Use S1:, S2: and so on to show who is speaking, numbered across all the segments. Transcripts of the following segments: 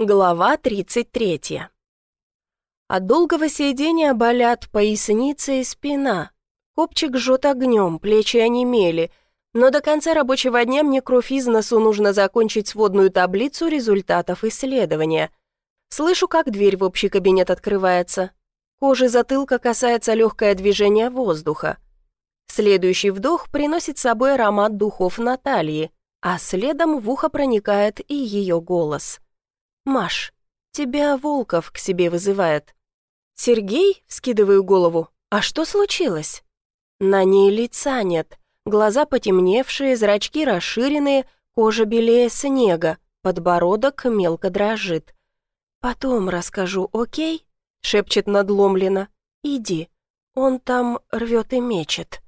S1: Глава 33. От долгого сидения болят поясница и спина. Копчик жжет огнем, плечи онемели. Но до конца рабочего дня мне кровь из носу нужно закончить сводную таблицу результатов исследования. Слышу, как дверь в общий кабинет открывается. Кожи затылка касается легкое движение воздуха. Следующий вдох приносит с собой аромат духов Натальи, а следом в ухо проникает и ее голос – «Маш, тебя Волков к себе вызывает». «Сергей?» — скидываю голову. «А что случилось?» На ней лица нет. Глаза потемневшие, зрачки расширенные, кожа белее снега, подбородок мелко дрожит. «Потом расскажу, окей?» — шепчет надломленно. «Иди, он там рвет и мечет».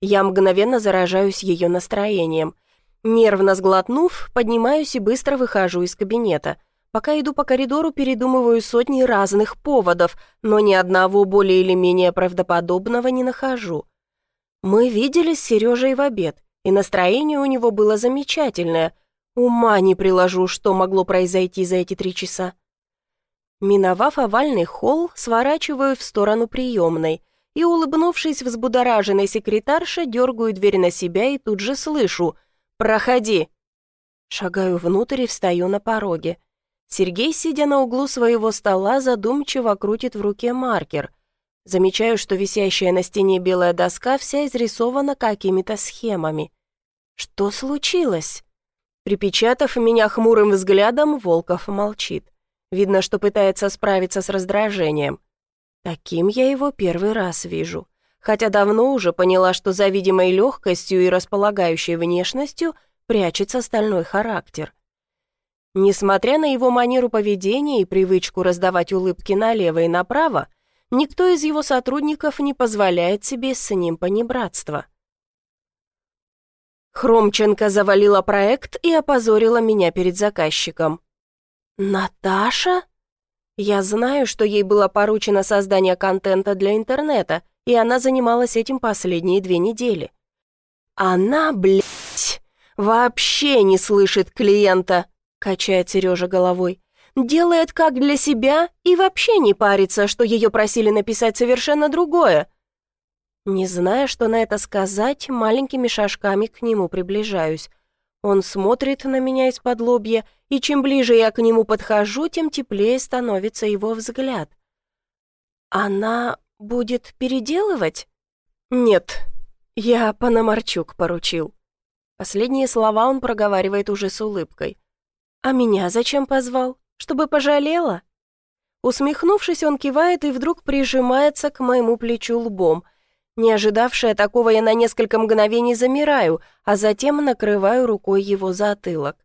S1: Я мгновенно заражаюсь ее настроением. Нервно сглотнув, поднимаюсь и быстро выхожу из кабинета — Пока иду по коридору, передумываю сотни разных поводов, но ни одного более или менее правдоподобного не нахожу. Мы виделись с Сережей в обед, и настроение у него было замечательное. Ума не приложу, что могло произойти за эти три часа. Миновав овальный холл, сворачиваю в сторону приемной и, улыбнувшись взбудораженной секретарше, дергаю дверь на себя и тут же слышу «Проходи!». Шагаю внутрь и встаю на пороге. Сергей, сидя на углу своего стола, задумчиво крутит в руке маркер. Замечаю, что висящая на стене белая доска вся изрисована какими-то схемами. Что случилось? Припечатав меня хмурым взглядом, Волков молчит. Видно, что пытается справиться с раздражением. Таким я его первый раз вижу. Хотя давно уже поняла, что за видимой легкостью и располагающей внешностью прячется стальной характер. Несмотря на его манеру поведения и привычку раздавать улыбки налево и направо, никто из его сотрудников не позволяет себе с ним понебратства. Хромченко завалила проект и опозорила меня перед заказчиком. «Наташа?» Я знаю, что ей было поручено создание контента для интернета, и она занималась этим последние две недели. Она, блядь, вообще не слышит клиента. — качает Сережа головой. «Делает как для себя и вообще не парится, что ее просили написать совершенно другое». Не зная, что на это сказать, маленькими шажками к нему приближаюсь. Он смотрит на меня из-под лобья, и чем ближе я к нему подхожу, тем теплее становится его взгляд. «Она будет переделывать?» «Нет, я Пономарчук поручил». Последние слова он проговаривает уже с улыбкой. «А меня зачем позвал? Чтобы пожалела?» Усмехнувшись, он кивает и вдруг прижимается к моему плечу лбом. Не ожидавшая такого, я на несколько мгновений замираю, а затем накрываю рукой его затылок.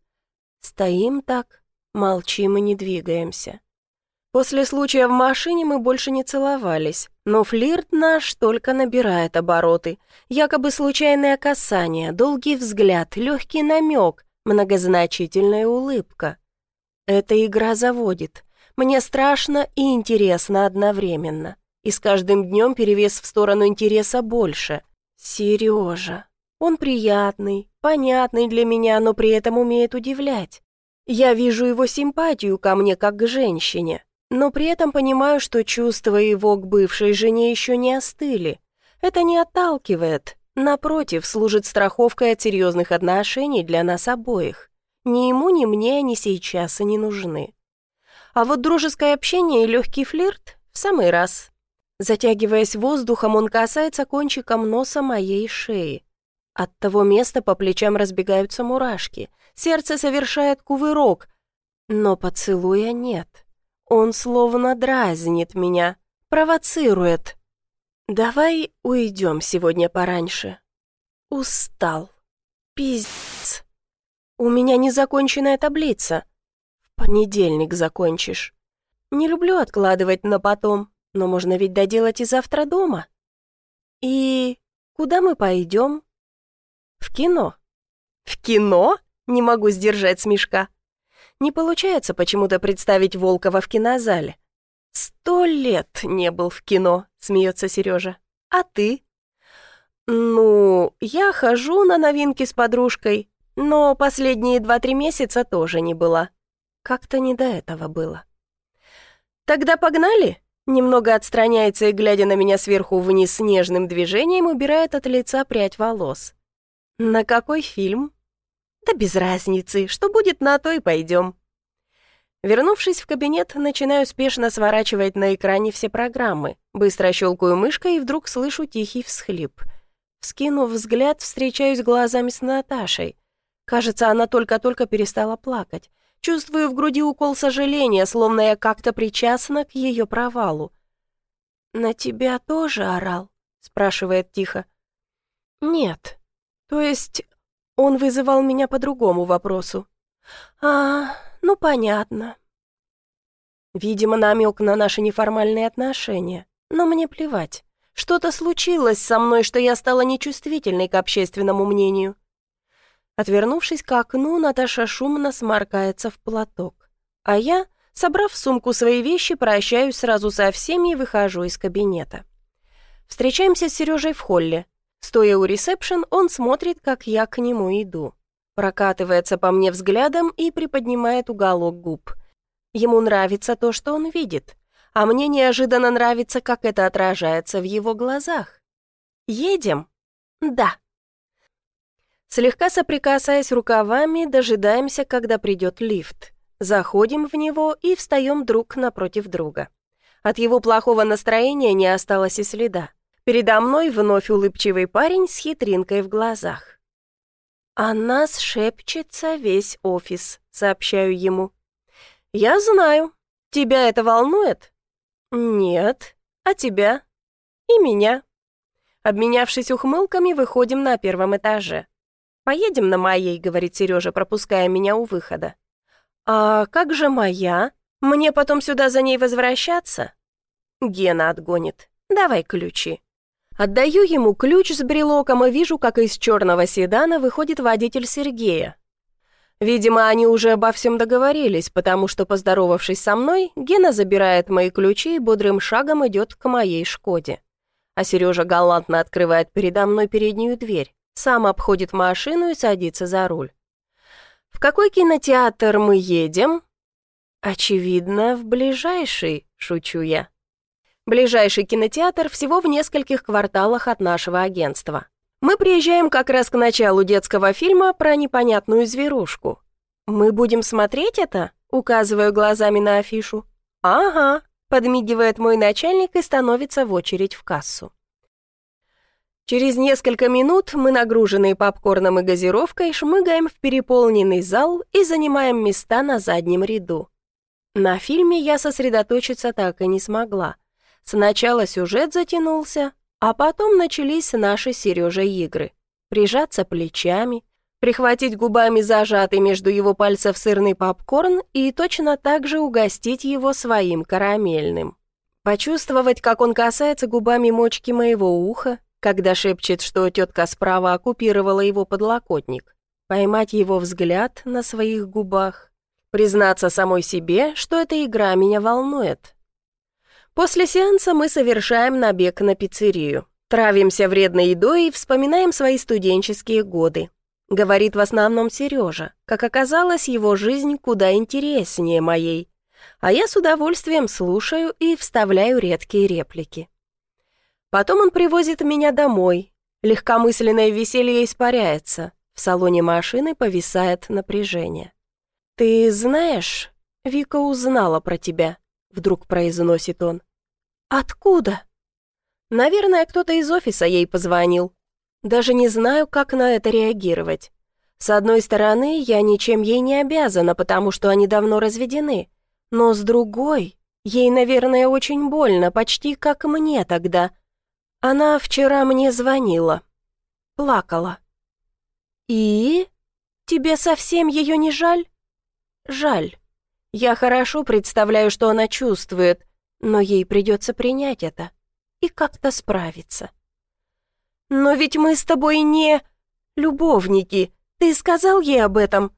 S1: Стоим так, молчим и не двигаемся. После случая в машине мы больше не целовались, но флирт наш только набирает обороты. Якобы случайное касание, долгий взгляд, легкий намек, Многозначительная улыбка. Эта игра заводит. Мне страшно и интересно одновременно. И с каждым днем перевес в сторону интереса больше. Сережа. Он приятный, понятный для меня, но при этом умеет удивлять. Я вижу его симпатию ко мне как к женщине, но при этом понимаю, что чувства его к бывшей жене еще не остыли. Это не отталкивает, Напротив, служит страховкой от серьезных отношений для нас обоих. Ни ему, ни мне они сейчас и не нужны. А вот дружеское общение и легкий флирт в самый раз. Затягиваясь воздухом, он касается кончиком носа моей шеи. От того места по плечам разбегаются мурашки. Сердце совершает кувырок. Но поцелуя нет. Он словно дразнит меня, провоцирует. «Давай уйдем сегодня пораньше». «Устал. Пиздец. У меня незаконченная таблица. В понедельник закончишь. Не люблю откладывать на потом, но можно ведь доделать и завтра дома. И куда мы пойдем?» «В кино». «В кино?» Не могу сдержать смешка. Не получается почему-то представить Волкова в кинозале. «Сто лет не был в кино», — смеется Сережа. «А ты?» «Ну, я хожу на новинки с подружкой, но последние два-три месяца тоже не была». Как-то не до этого было. «Тогда погнали?» Немного отстраняется и, глядя на меня сверху вниз нежным движением, убирает от лица прядь волос. «На какой фильм?» «Да без разницы. Что будет, на то и пойдем». Вернувшись в кабинет, начинаю спешно сворачивать на экране все программы. Быстро щелкаю мышкой и вдруг слышу тихий всхлип. Вскинув взгляд, встречаюсь глазами с Наташей. Кажется, она только-только перестала плакать. Чувствую в груди укол сожаления, словно я как-то причастна к ее провалу. «На тебя тоже орал?» — спрашивает тихо. «Нет. То есть он вызывал меня по другому вопросу. А, ну понятно. Видимо, намек на наши неформальные отношения. Но мне плевать. Что-то случилось со мной, что я стала нечувствительной к общественному мнению. Отвернувшись к окну, Наташа шумно сморкается в платок. А я, собрав в сумку свои вещи, прощаюсь сразу со всеми и выхожу из кабинета. Встречаемся с Сережей в холле. Стоя у ресепшн, он смотрит, как я к нему иду. Прокатывается по мне взглядом и приподнимает уголок губ. Ему нравится то, что он видит, а мне неожиданно нравится, как это отражается в его глазах. «Едем?» «Да». Слегка соприкасаясь рукавами, дожидаемся, когда придет лифт. Заходим в него и встаем друг напротив друга. От его плохого настроения не осталось и следа. Передо мной вновь улыбчивый парень с хитринкой в глазах. «О нас шепчется весь офис», — сообщаю ему. «Я знаю. Тебя это волнует?» «Нет. А тебя?» «И меня». Обменявшись ухмылками, выходим на первом этаже. «Поедем на моей», — говорит Сережа, пропуская меня у выхода. «А как же моя? Мне потом сюда за ней возвращаться?» Гена отгонит. «Давай ключи». Отдаю ему ключ с брелоком и вижу, как из черного седана выходит водитель Сергея. Видимо, они уже обо всем договорились, потому что, поздоровавшись со мной, Гена забирает мои ключи и бодрым шагом идет к моей «Шкоде». А Сережа галантно открывает передо мной переднюю дверь, сам обходит машину и садится за руль. «В какой кинотеатр мы едем?» «Очевидно, в ближайший», — шучу я. Ближайший кинотеатр всего в нескольких кварталах от нашего агентства. Мы приезжаем как раз к началу детского фильма про непонятную зверушку. «Мы будем смотреть это?» — указываю глазами на афишу. «Ага», — подмигивает мой начальник и становится в очередь в кассу. Через несколько минут мы, нагруженные попкорном и газировкой, шмыгаем в переполненный зал и занимаем места на заднем ряду. На фильме я сосредоточиться так и не смогла. Сначала сюжет затянулся, а потом начались наши Сережа игры. Прижаться плечами, прихватить губами зажатый между его пальцев сырный попкорн и точно так же угостить его своим карамельным. Почувствовать, как он касается губами мочки моего уха, когда шепчет, что тетка справа оккупировала его подлокотник. Поймать его взгляд на своих губах. Признаться самой себе, что эта игра меня волнует. После сеанса мы совершаем набег на пиццерию. Травимся вредной едой и вспоминаем свои студенческие годы. Говорит в основном Сережа. Как оказалось, его жизнь куда интереснее моей. А я с удовольствием слушаю и вставляю редкие реплики. Потом он привозит меня домой. Легкомысленное веселье испаряется. В салоне машины повисает напряжение. «Ты знаешь, Вика узнала про тебя», вдруг произносит он. «Откуда?» «Наверное, кто-то из офиса ей позвонил. Даже не знаю, как на это реагировать. С одной стороны, я ничем ей не обязана, потому что они давно разведены. Но с другой, ей, наверное, очень больно, почти как мне тогда. Она вчера мне звонила. Плакала. «И? Тебе совсем ее не жаль?» «Жаль. Я хорошо представляю, что она чувствует, но ей придется принять это и как-то справиться. «Но ведь мы с тобой не... любовники. Ты сказал ей об этом?»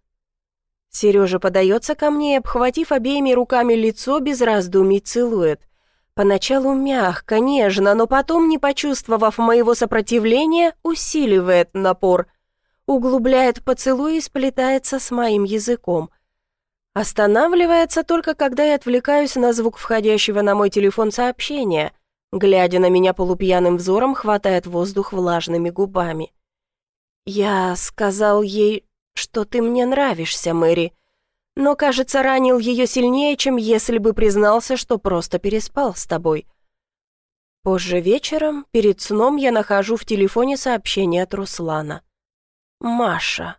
S1: Сережа подается ко мне обхватив обеими руками лицо, без раздумий целует. Поначалу мягко, нежно, но потом, не почувствовав моего сопротивления, усиливает напор. Углубляет поцелуй и сплетается с моим языком. Останавливается только, когда я отвлекаюсь на звук входящего на мой телефон сообщения. Глядя на меня полупьяным взором, хватает воздух влажными губами. «Я сказал ей, что ты мне нравишься, Мэри, но, кажется, ранил ее сильнее, чем если бы признался, что просто переспал с тобой». Позже вечером, перед сном, я нахожу в телефоне сообщение от Руслана. «Маша».